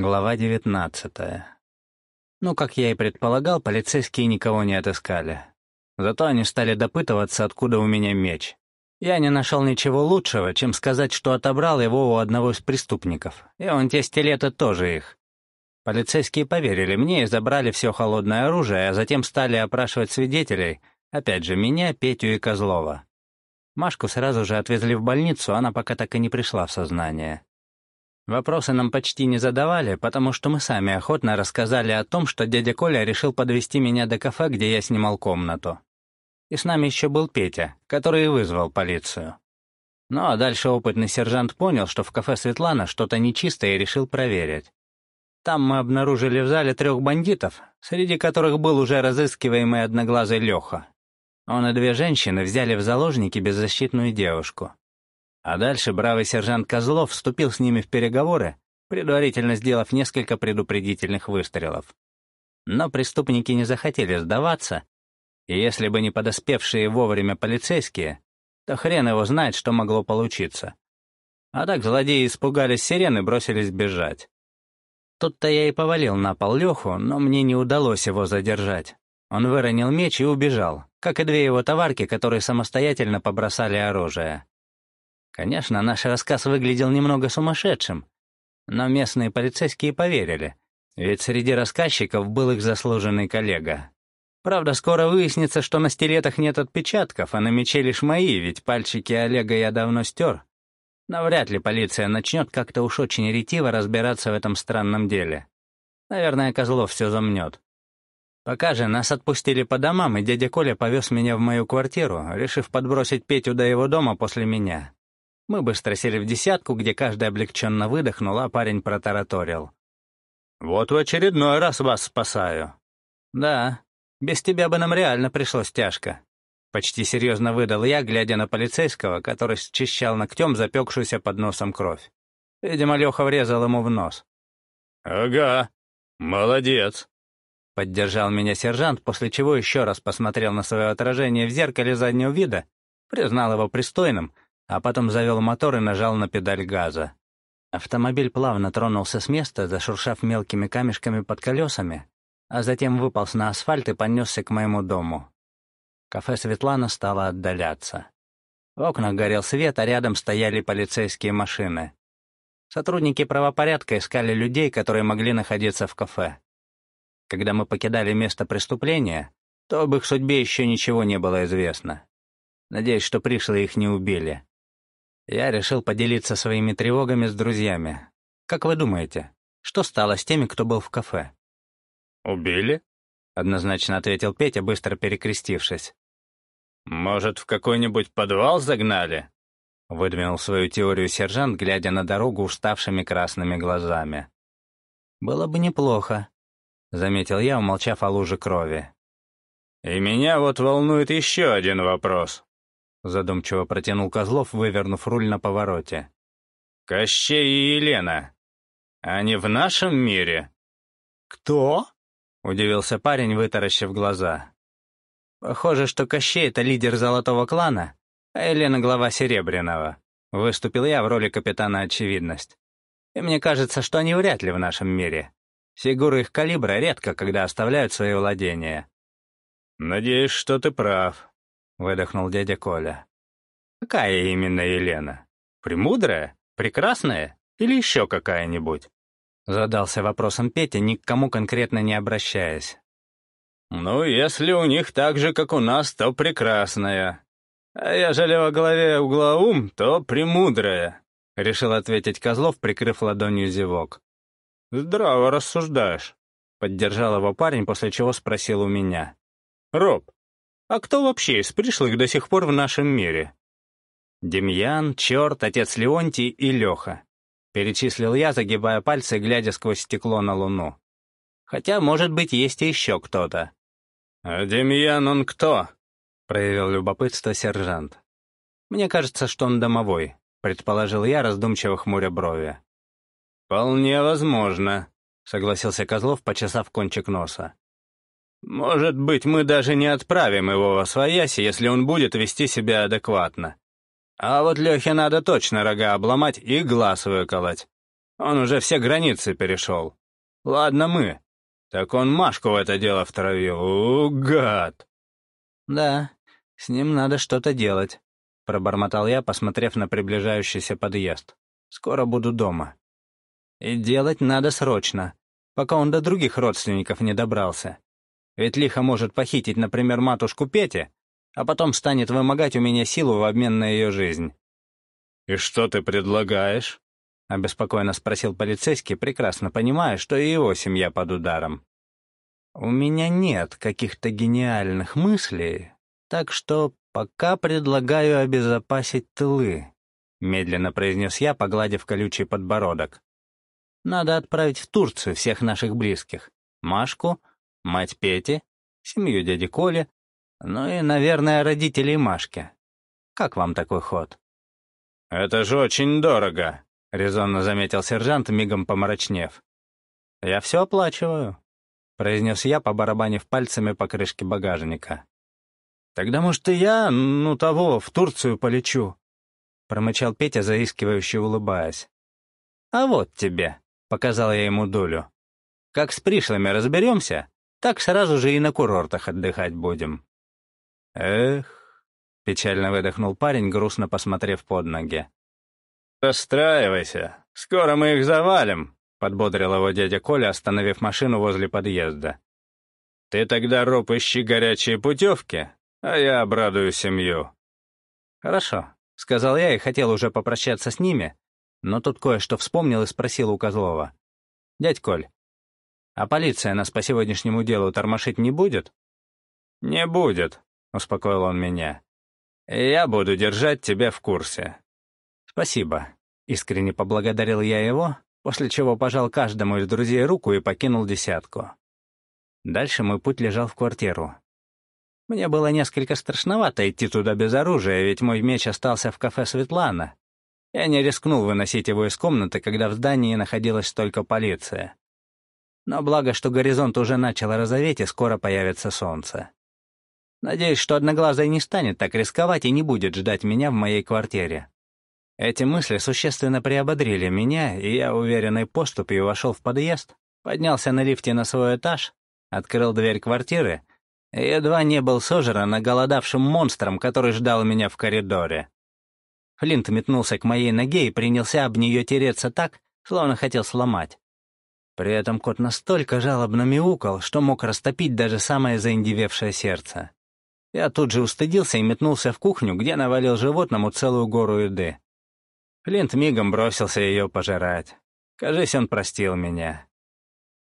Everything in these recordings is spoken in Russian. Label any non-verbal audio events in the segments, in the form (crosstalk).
Глава девятнадцатая. Ну, как я и предполагал, полицейские никого не отыскали. Зато они стали допытываться, откуда у меня меч. Я не нашел ничего лучшего, чем сказать, что отобрал его у одного из преступников. И он те стилеты тоже их. Полицейские поверили мне и забрали все холодное оружие, а затем стали опрашивать свидетелей, опять же, меня, Петю и Козлова. Машку сразу же отвезли в больницу, она пока так и не пришла в сознание. Вопросы нам почти не задавали, потому что мы сами охотно рассказали о том, что дядя Коля решил подвести меня до кафе, где я снимал комнату. И с нами еще был Петя, который и вызвал полицию. Ну а дальше опытный сержант понял, что в кафе Светлана что-то нечистое и решил проверить. Там мы обнаружили в зале трех бандитов, среди которых был уже разыскиваемый одноглазый Леха. Он и две женщины взяли в заложники беззащитную девушку. А дальше бравый сержант Козлов вступил с ними в переговоры, предварительно сделав несколько предупредительных выстрелов. Но преступники не захотели сдаваться, и если бы не подоспевшие вовремя полицейские, то хрен его знает, что могло получиться. А так злодеи испугались сирены и бросились бежать. Тут-то я и повалил на пол Леху, но мне не удалось его задержать. Он выронил меч и убежал, как и две его товарки, которые самостоятельно побросали оружие. Конечно, наш рассказ выглядел немного сумасшедшим, но местные полицейские поверили, ведь среди рассказчиков был их заслуженный коллега. Правда, скоро выяснится, что на стилетах нет отпечатков, а на мече лишь мои, ведь пальчики Олега я давно стер. Но вряд ли полиция начнет как-то уж очень ретиво разбираться в этом странном деле. Наверное, Козлов все замнет. Пока же нас отпустили по домам, и дядя Коля повез меня в мою квартиру, решив подбросить Петю до его дома после меня. Мы быстро сели в десятку, где каждый облегченно выдохнул, а парень протараторил. «Вот в очередной раз вас спасаю». «Да, без тебя бы нам реально пришлось тяжко». Почти серьезно выдал я, глядя на полицейского, который счищал ногтем запекшуюся под носом кровь. Видимо, Леха врезал ему в нос. «Ага, молодец», — поддержал меня сержант, после чего еще раз посмотрел на свое отражение в зеркале заднего вида, признал его пристойным — а потом завел мотор и нажал на педаль газа. Автомобиль плавно тронулся с места, зашуршав мелкими камешками под колесами, а затем выполз на асфальт и понесся к моему дому. Кафе «Светлана» стало отдаляться. В окнах горел свет, а рядом стояли полицейские машины. Сотрудники правопорядка искали людей, которые могли находиться в кафе. Когда мы покидали место преступления, то об их судьбе еще ничего не было известно. Надеюсь, что пришлые их не убили. Я решил поделиться своими тревогами с друзьями. Как вы думаете, что стало с теми, кто был в кафе? «Убили?» — однозначно ответил Петя, быстро перекрестившись. «Может, в какой-нибудь подвал загнали?» — выдвинул свою теорию сержант, глядя на дорогу уставшими красными глазами. «Было бы неплохо», — заметил я, умолчав о луже крови. «И меня вот волнует еще один вопрос», — задумчиво протянул Козлов, вывернув руль на повороте. «Кощей и Елена. Они в нашем мире?» «Кто?» — удивился парень, вытаращив глаза. «Похоже, что Кощей — это лидер Золотого клана, а Елена — глава Серебряного». Выступил я в роли капитана Очевидность. И мне кажется, что они вряд ли в нашем мире. Фигуры их калибра редко когда оставляют свои владения. «Надеюсь, что ты прав», выдохнул дядя Коля. «Какая именно Елена? Премудрая? Прекрасная? Или еще какая-нибудь?» Задался вопросом Петя, ни к кому конкретно не обращаясь. «Ну, если у них так же, как у нас, то прекрасная. А ежели во главе угла ум, то премудрая», — решил ответить Козлов, прикрыв ладонью зевок. «Здраво рассуждаешь», — поддержал его парень, после чего спросил у меня. «Роб, а кто вообще из пришлых до сих пор в нашем мире? Демьян, Черт, отец Леонтий и Леха. Перечислил я, загибая пальцы, глядя сквозь стекло на луну. Хотя, может быть, есть еще кто-то. «А Демьян он кто?» — проявил любопытство сержант. «Мне кажется, что он домовой», — предположил я, раздумчиво хмуря брови. «Вполне возможно», — согласился Козлов, почесав кончик носа. Может быть, мы даже не отправим его во свояси, если он будет вести себя адекватно. А вот Лехе надо точно рога обломать и глаз выколоть. Он уже все границы перешел. Ладно мы. Так он Машку в это дело втравил. У, гад!» «Да, с ним надо что-то делать», — пробормотал я, посмотрев на приближающийся подъезд. «Скоро буду дома». «И делать надо срочно, пока он до других родственников не добрался. Ведь лихо может похитить, например, матушку Пети, а потом станет вымогать у меня силу в обмен на ее жизнь». «И что ты предлагаешь?» — обеспокоенно спросил полицейский, прекрасно понимая, что и его семья под ударом. «У меня нет каких-то гениальных мыслей, так что пока предлагаю обезопасить тылы», — медленно произнес я, погладив колючий подбородок. «Надо отправить в Турцию всех наших близких. Машку, мать Пети, семью дяди Коли, ну и, наверное, родителей Машки. Как вам такой ход?» «Это же очень дорого», — резонно заметил сержант, мигом помрачнев. «Я все оплачиваю», — произнес я, побарабанив пальцами по крышке багажника. «Тогда, может, и я, ну того, в Турцию полечу?» — промычал Петя, заискивающе улыбаясь. «А вот тебе», — показал я ему долю. «Как с пришлыми разберемся, так сразу же и на курортах отдыхать будем». «Эх», — печально выдохнул парень, грустно посмотрев под ноги. «Расстраивайся, скоро мы их завалим», — подбодрил его дядя Коля, остановив машину возле подъезда. «Ты тогда, Роб, ищи горячие путевки, а я обрадую семью». «Хорошо», — сказал я и хотел уже попрощаться с ними, но тут кое-что вспомнил и спросил у Козлова. «Дядь Коль, а полиция нас по сегодняшнему делу тормошить не будет?» «Не будет», — успокоил он меня. «Я буду держать тебя в курсе». «Спасибо», — искренне поблагодарил я его, после чего пожал каждому из друзей руку и покинул десятку. Дальше мой путь лежал в квартиру, мне было несколько страшновато идти туда без оружия, ведь мой меч остался в кафе Светлана. Я не рискнул выносить его из комнаты, когда в здании находилась только полиция. Но благо, что горизонт уже начал розоветь, и скоро появится солнце. Надеюсь, что Одноглазый не станет так рисковать и не будет ждать меня в моей квартире. Эти мысли существенно приободрили меня, и я уверенной поступью вошел в подъезд, поднялся на лифте на свой этаж, открыл дверь квартиры Едва не был сожран оголодавшим монстром, который ждал меня в коридоре. Флинт метнулся к моей ноге и принялся об нее тереться так, словно хотел сломать. При этом кот настолько жалобно мяукал, что мог растопить даже самое заиндевевшее сердце. Я тут же устыдился и метнулся в кухню, где навалил животному целую гору еды. Флинт мигом бросился ее пожирать. Кажись, он простил меня.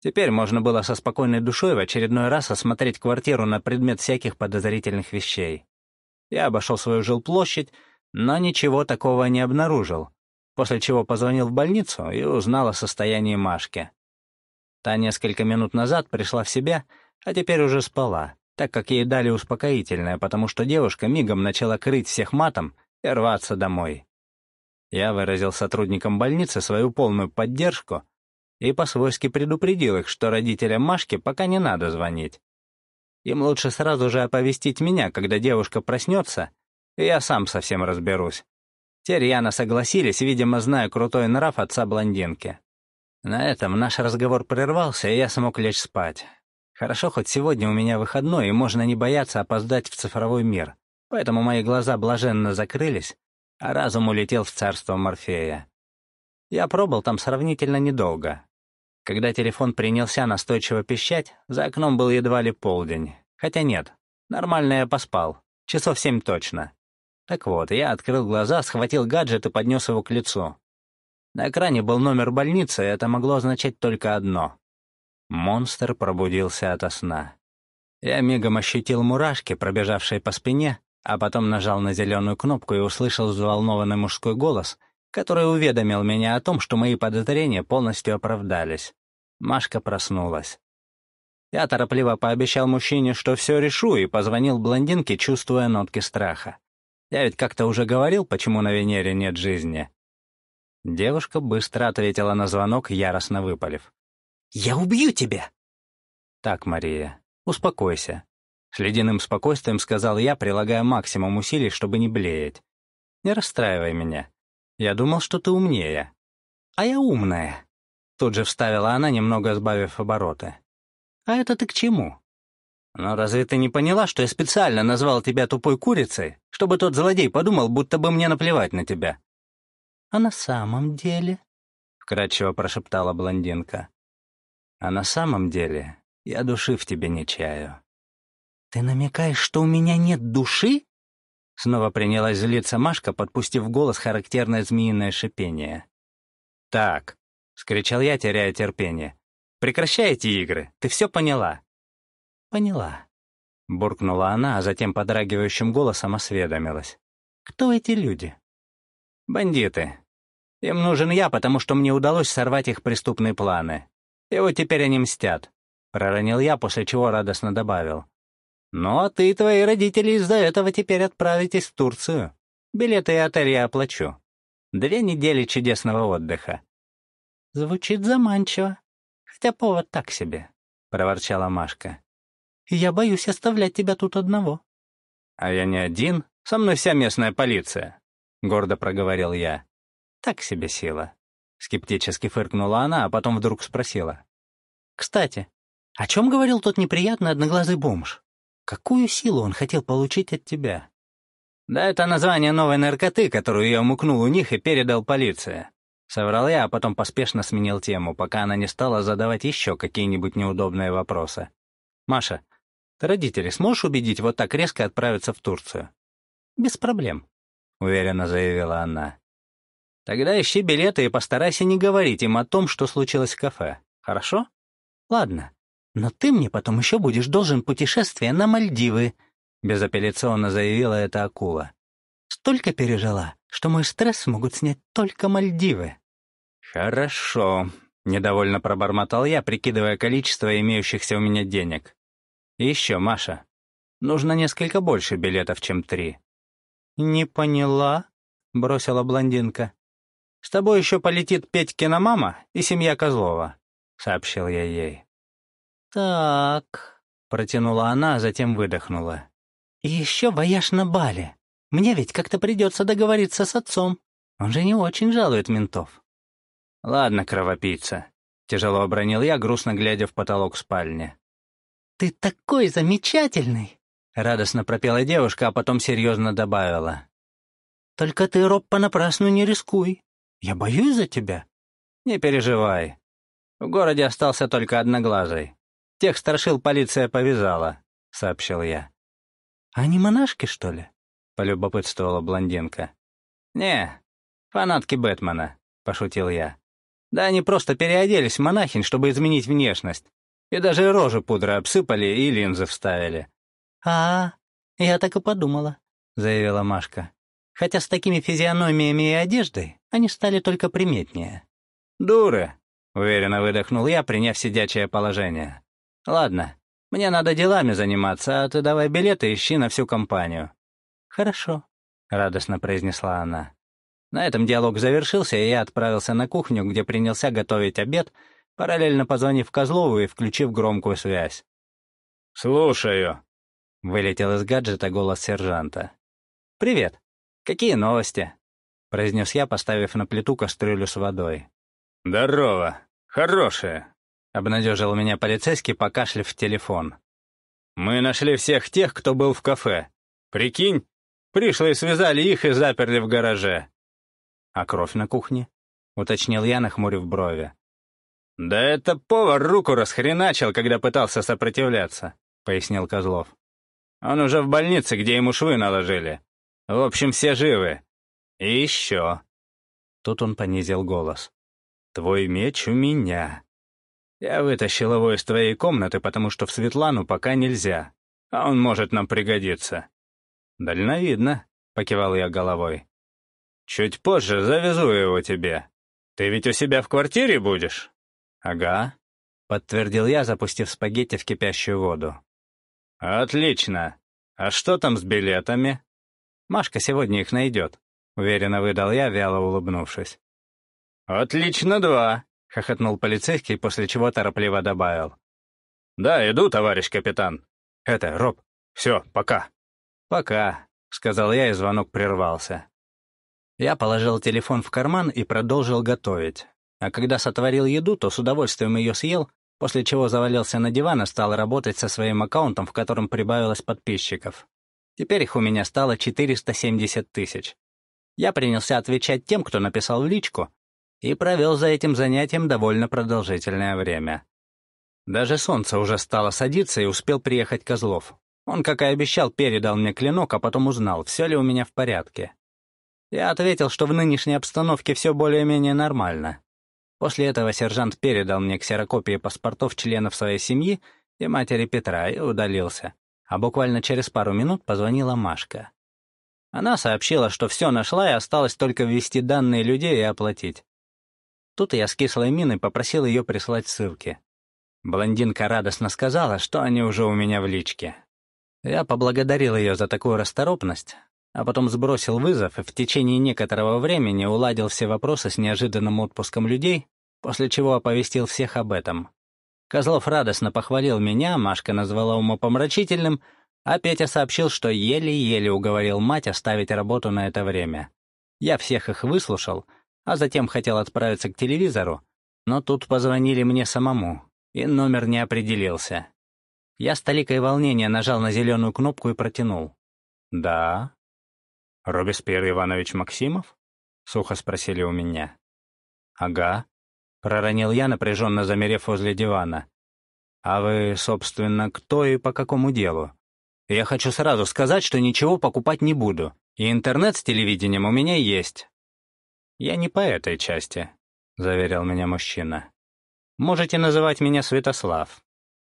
Теперь можно было со спокойной душой в очередной раз осмотреть квартиру на предмет всяких подозрительных вещей. Я обошел свою жилплощадь, но ничего такого не обнаружил, после чего позвонил в больницу и узнал о состоянии Машки. Та несколько минут назад пришла в себя, а теперь уже спала, так как ей дали успокоительное, потому что девушка мигом начала крыть всех матом и рваться домой. Я выразил сотрудникам больницы свою полную поддержку и по-свойски предупредил их, что родителям Машки пока не надо звонить. Им лучше сразу же оповестить меня, когда девушка проснется, и я сам совсем разберусь. Те рьяно согласились, видимо, зная крутой нрав отца блондинки. На этом наш разговор прервался, и я смог лечь спать. Хорошо, хоть сегодня у меня выходной, и можно не бояться опоздать в цифровой мир, поэтому мои глаза блаженно закрылись, а разум улетел в царство Морфея. Я пробыл там сравнительно недолго, когда телефон принялся настойчиво пищать, за окном был едва ли полдень. Хотя нет, нормально я поспал. Часов семь точно. Так вот, я открыл глаза, схватил гаджет и поднес его к лицу. На экране был номер больницы, и это могло означать только одно. Монстр пробудился ото сна. Я мигом ощутил мурашки, пробежавшие по спине, а потом нажал на зеленую кнопку и услышал взволнованный мужской голос, который уведомил меня о том, что мои подозрения полностью оправдались. Машка проснулась. Я торопливо пообещал мужчине, что все решу, и позвонил блондинке, чувствуя нотки страха. Я ведь как-то уже говорил, почему на Венере нет жизни. Девушка быстро ответила на звонок, яростно выпалив. «Я убью тебя!» «Так, Мария, успокойся», — с ледяным спокойствием сказал я, прилагая максимум усилий, чтобы не блеять. «Не расстраивай меня. Я думал, что ты умнее». «А я умная», Тут же вставила она, немного сбавив обороты. «А это ты к чему?» «Но разве ты не поняла, что я специально назвал тебя тупой курицей, чтобы тот злодей подумал, будто бы мне наплевать на тебя?» «А на самом деле?» — вкратчиво прошептала блондинка. «А на самом деле я души в тебе не чаю». «Ты намекаешь, что у меня нет души?» Снова принялась злиться Машка, подпустив голос характерное змеиное шипение. «Так», — скричал я, теряя терпение, — «прекращай эти игры, ты все поняла». «Поняла», — буркнула она, а затем подрагивающим голосом осведомилась. «Кто эти люди?» «Бандиты. Им нужен я, потому что мне удалось сорвать их преступные планы. И вот теперь они мстят», — проронил я, после чего радостно добавил. «Ну, а ты и твои родители из-за этого теперь отправитесь в Турцию. Билеты и отель я оплачу. Две недели чудесного отдыха». «Звучит заманчиво, хотя повод так себе», — проворчала Машка. «Я боюсь оставлять тебя тут одного». «А я не один, со мной вся местная полиция», — гордо проговорил я. «Так себе сила». Скептически фыркнула она, а потом вдруг спросила. «Кстати, о чем говорил тот неприятный одноглазый бомж?» Какую силу он хотел получить от тебя? Да это название новой наркоты, которую я умукнул у них и передал полиции. Соврал я, а потом поспешно сменил тему, пока она не стала задавать еще какие-нибудь неудобные вопросы. «Маша, ты родителей сможешь убедить вот так резко отправиться в Турцию?» «Без проблем», — уверенно заявила она. «Тогда ищи билеты и постарайся не говорить им о том, что случилось в кафе. Хорошо? Ладно. «Но ты мне потом еще будешь должен путешествие на Мальдивы», — безапелляционно заявила эта акула. «Столько пережила, что мой стресс могут снять только Мальдивы». «Хорошо», — недовольно пробормотал я, прикидывая количество имеющихся у меня денег. «И еще, Маша, нужно несколько больше билетов, чем три». «Не поняла», — бросила блондинка. «С тобой еще полетит Петькина мама и семья Козлова», — сообщил я ей. «Так», — протянула она, а затем выдохнула. еще вояж на бале. Мне ведь как-то придется договориться с отцом. Он же не очень жалует ментов». «Ладно, кровопийца», — тяжело обронил я, грустно глядя в потолок спальни. «Ты такой замечательный!» — радостно пропела девушка, а потом серьезно добавила. «Только ты, Роб, понапрасну не рискуй. Я боюсь за тебя». «Не переживай. В городе остался только одноглазый. Тех страшил полиция повязала», — сообщил я. «Они монашки, что ли?» — полюбопытствовала блондинка. «Не, фанатки Бэтмена», — пошутил я. «Да они просто переоделись в монахинь, чтобы изменить внешность. И даже рожи пудры обсыпали и линзы вставили». «А, я так и подумала», — заявила Машка. «Хотя с такими физиономиями и одеждой они стали только приметнее». «Дуры», — уверенно выдохнул я, приняв сидячее положение. «Ладно, мне надо делами заниматься, а ты давай билеты ищи на всю компанию». «Хорошо», — радостно произнесла она. На этом диалог завершился, и я отправился на кухню, где принялся готовить обед, параллельно позвонив Козлову и включив громкую связь. «Слушаю», — вылетел из гаджета голос сержанта. «Привет. Какие новости?» — произнес я, поставив на плиту кастрюлю с водой. «Здорово. Хорошие. — обнадежил меня полицейский, покашляв в телефон. «Мы нашли всех тех, кто был в кафе. Прикинь, пришлые связали их и заперли в гараже». «А кровь на кухне?» — уточнил я, нахмурив брови. «Да это повар руку расхреначил, когда пытался сопротивляться», — пояснил Козлов. «Он уже в больнице, где ему швы наложили. В общем, все живы. И еще...» Тут он понизил голос. «Твой меч у меня. Я вытащил его из твоей комнаты, потому что в Светлану пока нельзя, а он может нам пригодиться». «Дальновидно», — покивал я головой. «Чуть позже завезу его тебе. Ты ведь у себя в квартире будешь?» «Ага», — подтвердил я, запустив спагетти в кипящую воду. «Отлично. А что там с билетами?» «Машка сегодня их найдет», — уверенно выдал я, вяло улыбнувшись. «Отлично два. — хохотнул полицейский, после чего торопливо добавил. «Да, иду, товарищ капитан. Это, Роб, все, пока». «Пока», — сказал я, и звонок прервался. Я положил телефон в карман и продолжил готовить. А когда сотворил еду, то с удовольствием ее съел, после чего завалился на диван и стал работать со своим аккаунтом, в котором прибавилось подписчиков. Теперь их у меня стало 470 тысяч. Я принялся отвечать тем, кто написал в личку, и провел за этим занятием довольно продолжительное время. Даже солнце уже стало садиться и успел приехать Козлов. Он, как и обещал, передал мне клинок, а потом узнал, все ли у меня в порядке. Я ответил, что в нынешней обстановке все более-менее нормально. После этого сержант передал мне ксерокопии паспортов членов своей семьи и матери Петра и удалился. А буквально через пару минут позвонила Машка. Она сообщила, что все нашла и осталось только ввести данные людей и оплатить. Тут я с кислой миной попросил ее прислать ссылки. Блондинка радостно сказала, что они уже у меня в личке. Я поблагодарил ее за такую расторопность, а потом сбросил вызов и в течение некоторого времени уладил все вопросы с неожиданным отпуском людей, после чего оповестил всех об этом. Козлов радостно похвалил меня, Машка назвала умопомрачительным, а Петя сообщил, что еле-еле уговорил мать оставить работу на это время. Я всех их выслушал, а затем хотел отправиться к телевизору, но тут позвонили мне самому, и номер не определился. Я с толикой волнения нажал на зеленую кнопку и протянул. «Да?» «Робеспьер Иванович Максимов?» — сухо спросили у меня. «Ага», — проронил я, напряженно замерев возле дивана. «А вы, собственно, кто и по какому делу? Я хочу сразу сказать, что ничего покупать не буду, и интернет с телевидением у меня есть». «Я не по этой части», — заверил меня мужчина. «Можете называть меня Святослав.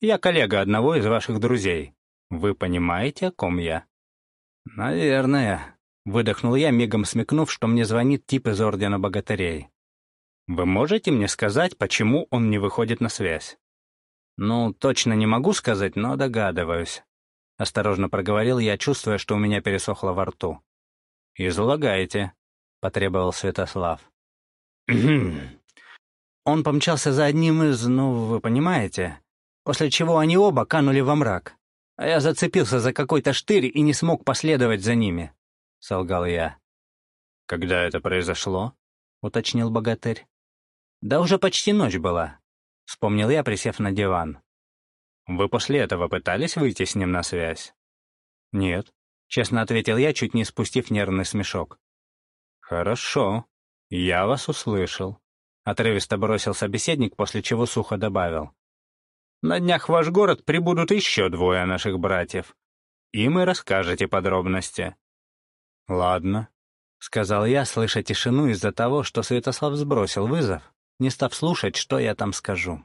Я коллега одного из ваших друзей. Вы понимаете, о ком я?» «Наверное», Выдохнул я, мигом смекнув, что мне звонит тип из Ордена Богатырей. «Вы можете мне сказать, почему он не выходит на связь?» «Ну, точно не могу сказать, но догадываюсь», — осторожно проговорил я, чувствуя, что у меня пересохло во рту. «Излагайте», — потребовал Святослав. (clears throat) Он помчался за одним из, ну, вы понимаете, после чего они оба канули во мрак, а я зацепился за какой-то штырь и не смог последовать за ними. — солгал я. «Когда это произошло?» — уточнил богатырь. «Да уже почти ночь была», — вспомнил я, присев на диван. «Вы после этого пытались выйти с ним на связь?» «Нет», — честно ответил я, чуть не спустив нервный смешок. «Хорошо, я вас услышал», — отрывисто бросил собеседник, после чего сухо добавил. «На днях в ваш город прибудут еще двое наших братьев. Им и расскажете подробности. «Ладно», — сказал я, слыша тишину из-за того, что Святослав сбросил вызов, не став слушать, что я там скажу.